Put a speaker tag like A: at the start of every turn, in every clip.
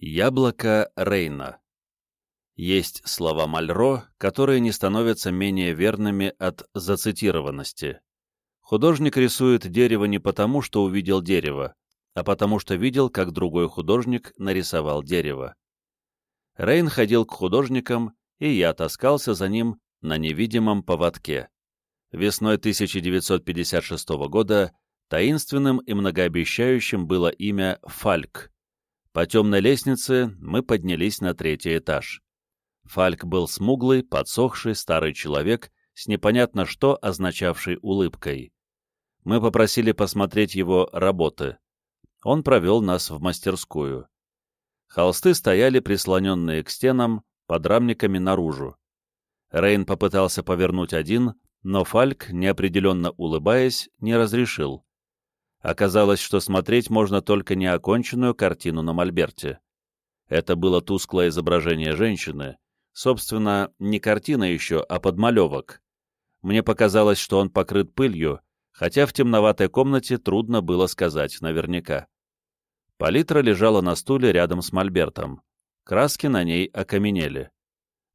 A: Яблоко Рейна Есть слова Мальро, которые не становятся менее верными от зацитированности. Художник рисует дерево не потому, что увидел дерево, а потому что видел, как другой художник нарисовал дерево. Рейн ходил к художникам, и я таскался за ним на невидимом поводке. Весной 1956 года таинственным и многообещающим было имя Фальк. По темной лестнице мы поднялись на третий этаж. Фальк был смуглый, подсохший старый человек с непонятно что означавшей улыбкой. Мы попросили посмотреть его работы. Он провел нас в мастерскую. Холсты стояли прислоненные к стенам, под рамниками наружу. Рейн попытался повернуть один, но Фальк, неопределенно улыбаясь, не разрешил. Оказалось, что смотреть можно только неоконченную картину на мольберте. Это было тусклое изображение женщины, собственно, не картина еще, а подмалевок. Мне показалось, что он покрыт пылью, хотя в темноватой комнате трудно было сказать наверняка. Палитра лежала на стуле рядом с мольбертом. Краски на ней окаменели.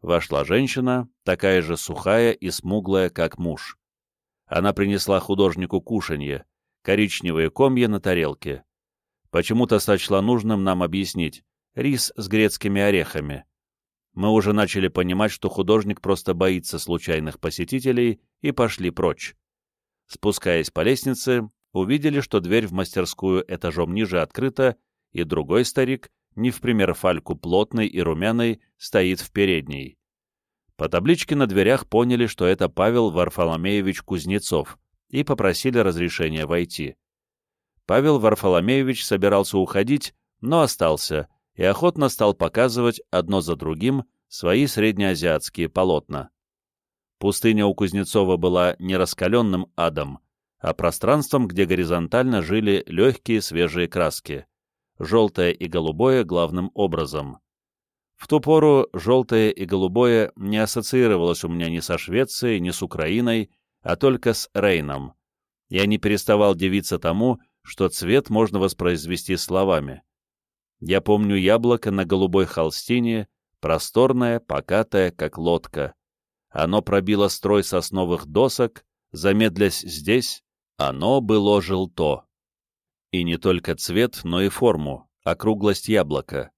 A: Вошла женщина, такая же сухая и смуглая, как муж. Она принесла художнику кушанье, коричневые комья на тарелке. Почему-то сочла нужным нам объяснить, рис с грецкими орехами. Мы уже начали понимать, что художник просто боится случайных посетителей, и пошли прочь. Спускаясь по лестнице, увидели, что дверь в мастерскую этажом ниже открыта, и другой старик, не в пример фальку плотный и румяный, стоит в передней. По табличке на дверях поняли, что это Павел Варфоломеевич Кузнецов, и попросили разрешения войти. Павел Варфоломеевич собирался уходить, но остался и охотно стал показывать одно за другим свои среднеазиатские полотна. Пустыня у Кузнецова была не раскаленным адом, а пространством, где горизонтально жили легкие свежие краски, желтое и голубое главным образом. В ту пору желтое и голубое не ассоциировалось у меня ни со Швецией, ни с Украиной, а только с Рейном. Я не переставал дивиться тому, что цвет можно воспроизвести словами. Я помню яблоко на голубой холстине, просторное, покатое, как лодка. Оно пробило строй сосновых досок, замедлясь здесь, оно было желто. И не только цвет, но и форму, округлость яблока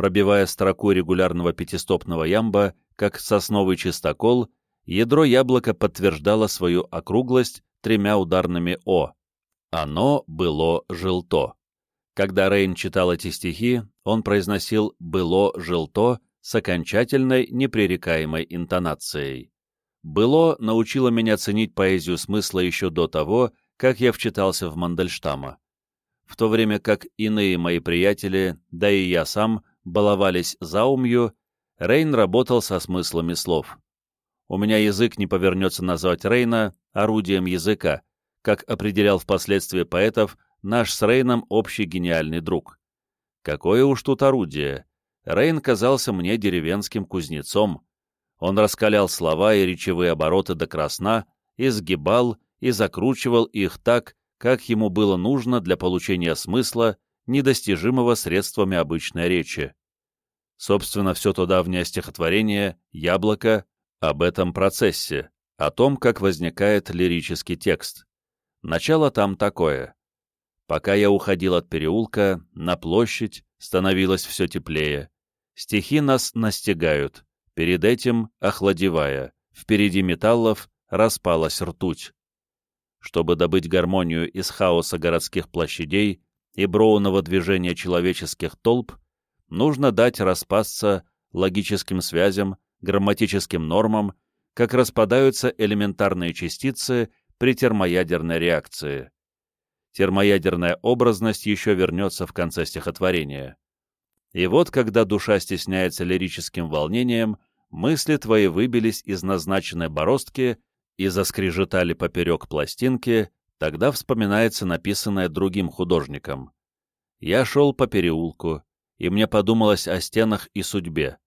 A: пробивая строку регулярного пятистопного ямба, как сосновый чистокол, ядро яблока подтверждало свою округлость тремя ударными «о». Оно было желто. Когда Рейн читал эти стихи, он произносил «было желто» с окончательной непререкаемой интонацией. «Было» научило меня ценить поэзию смысла еще до того, как я вчитался в Мандельштама. В то время как иные мои приятели, да и я сам, баловались заумью, Рейн работал со смыслами слов. У меня язык не повернется назвать Рейна орудием языка, как определял впоследствии поэтов наш с Рейном общий гениальный друг. Какое уж тут орудие! Рейн казался мне деревенским кузнецом. Он раскалял слова и речевые обороты до красна, изгибал и закручивал их так, как ему было нужно для получения смысла недостижимого средствами обычной речи. Собственно, все то давнее стихотворение «Яблоко» об этом процессе, о том, как возникает лирический текст. Начало там такое. Пока я уходил от переулка, на площадь становилось все теплее. Стихи нас настигают, перед этим охладевая, впереди металлов распалась ртуть. Чтобы добыть гармонию из хаоса городских площадей, и броуного движения человеческих толп нужно дать распасться логическим связям, грамматическим нормам, как распадаются элементарные частицы при термоядерной реакции. Термоядерная образность еще вернется в конце стихотворения. И вот, когда душа стесняется лирическим волнением, мысли твои выбились из назначенной бороздки и заскрежетали поперек пластинки, Тогда вспоминается написанное другим художником. Я шел по переулку, и мне подумалось о стенах и судьбе.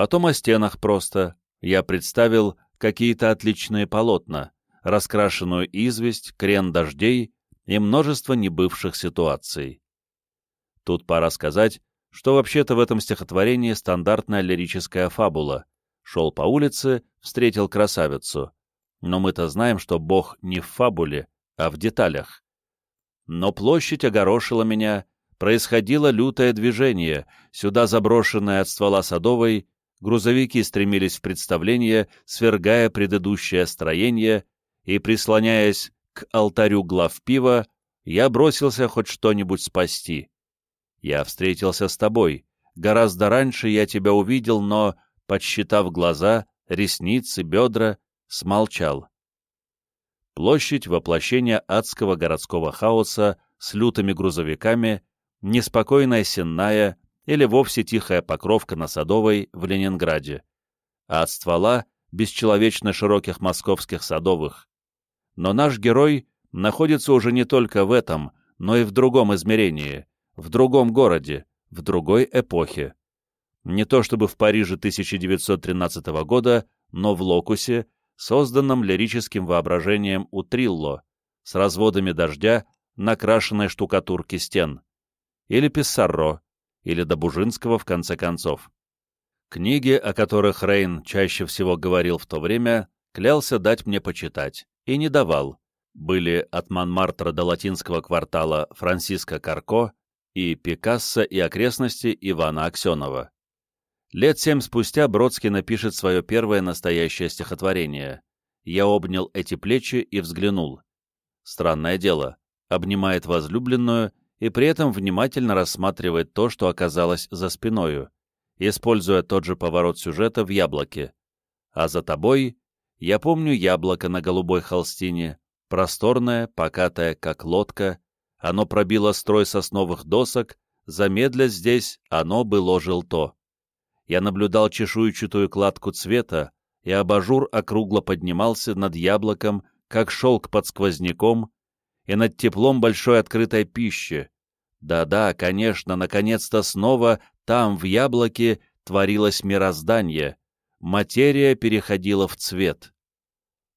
A: Потом о стенах просто. Я представил какие-то отличные полотна, раскрашенную известь, крен дождей и множество небывших ситуаций. Тут пора сказать, что вообще-то в этом стихотворении стандартная лирическая фабула. Шел по улице, встретил красавицу. Но мы-то знаем, что Бог не в фабуле, а в деталях. Но площадь огорошила меня, происходило лютое движение, сюда заброшенное от ствола садовой, грузовики стремились в представление, свергая предыдущее строение, и, прислоняясь к алтарю глав пива, я бросился хоть что-нибудь спасти. Я встретился с тобой. Гораздо раньше я тебя увидел, но, подсчитав глаза, ресницы, бедра, смолчал. Площадь воплощения адского городского хаоса с лютыми грузовиками, неспокойная сенная или вовсе тихая покровка на Садовой в Ленинграде, а от ствола бесчеловечно широких московских садовых. Но наш герой находится уже не только в этом, но и в другом измерении, в другом городе, в другой эпохе. Не то чтобы в Париже 1913 года, но в Локусе, созданном лирическим воображением у Трилло, с разводами дождя, накрашенной штукатурки стен. Или Писсарро, или Добужинского в конце концов. Книги, о которых Рейн чаще всего говорил в то время, клялся дать мне почитать, и не давал. Были от Монмартра до латинского квартала Франциско Карко и Пикассо и окрестности Ивана Аксенова. Лет семь спустя Бродский напишет свое первое настоящее стихотворение. Я обнял эти плечи и взглянул. Странное дело, обнимает возлюбленную и при этом внимательно рассматривает то, что оказалось за спиною, используя тот же поворот сюжета в «Яблоке». А за тобой я помню яблоко на голубой холстине, просторное, покатое, как лодка, оно пробило строй сосновых досок, замедля здесь оно было желто. Я наблюдал чешуйчатую кладку цвета, и абажур округло поднимался над яблоком, как шелк под сквозняком, и над теплом большой открытой пищи. Да-да, конечно, наконец-то снова там, в яблоке, творилось мироздание, материя переходила в цвет.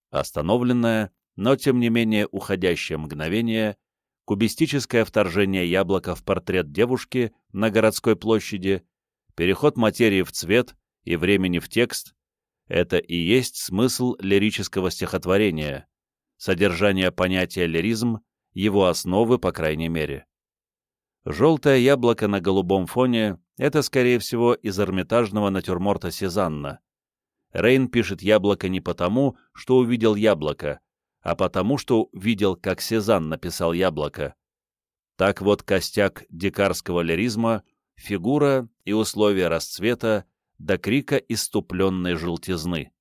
A: Остановленное, но тем не менее уходящее мгновение кубистическое вторжение яблока в портрет девушки на городской площади, переход материи в цвет и времени в текст — это и есть смысл лирического стихотворения, содержание понятия лиризм, его основы, по крайней мере. Желтое яблоко на голубом фоне — это, скорее всего, из эрмитажного натюрморта Сезанна. Рейн пишет яблоко не потому, что увидел яблоко, а потому что видел, как Сезанн написал «Яблоко». Так вот костяк дикарского лиризма, фигура и условия расцвета до крика иступленной желтизны.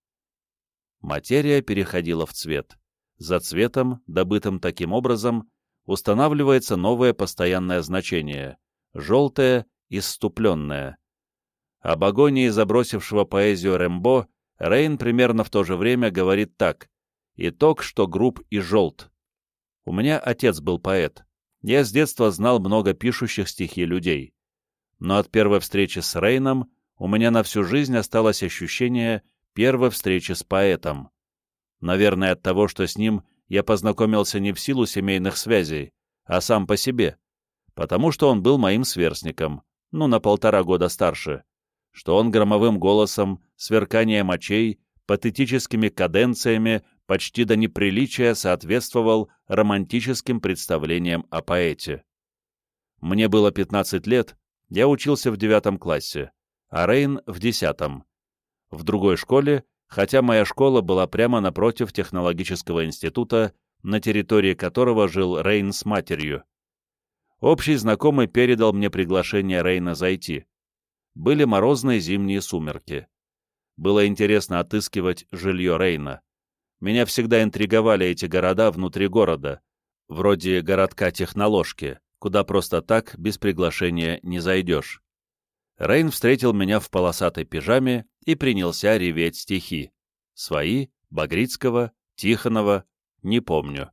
A: Материя переходила в цвет. За цветом, добытым таким образом, устанавливается новое постоянное значение — желтое, иступленное. Об агонии забросившего поэзию Рембо Рейн примерно в то же время говорит так Итог, что груб и желт. У меня отец был поэт. Я с детства знал много пишущих стихи людей. Но от первой встречи с Рейном у меня на всю жизнь осталось ощущение первой встречи с поэтом. Наверное, от того, что с ним я познакомился не в силу семейных связей, а сам по себе, потому что он был моим сверстником, ну, на полтора года старше, что он громовым голосом, сверканием очей, патетическими каденциями почти до неприличия соответствовал романтическим представлениям о поэте. Мне было 15 лет, я учился в девятом классе, а Рейн в десятом. В другой школе, хотя моя школа была прямо напротив технологического института, на территории которого жил Рейн с матерью. Общий знакомый передал мне приглашение Рейна зайти. Были морозные зимние сумерки. Было интересно отыскивать жилье Рейна. Меня всегда интриговали эти города внутри города, вроде городка Техноложки, куда просто так, без приглашения, не зайдешь. Рейн встретил меня в полосатой пижаме и принялся реветь стихи. Свои, Багрицкого, Тихонова, не помню.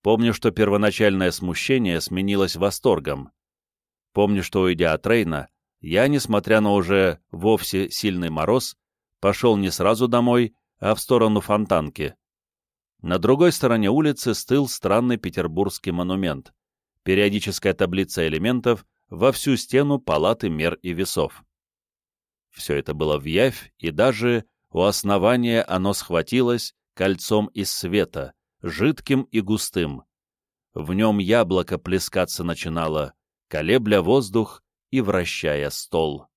A: Помню, что первоначальное смущение сменилось восторгом. Помню, что, уйдя от Рейна, я, несмотря на уже вовсе сильный мороз, пошел не сразу домой, а в сторону Фонтанки. На другой стороне улицы стыл странный петербургский монумент, периодическая таблица элементов, во всю стену палаты мер и весов. Все это было в явь, и даже у основания оно схватилось кольцом из света, жидким и густым. В нем яблоко плескаться начинало, колебля воздух и вращая стол.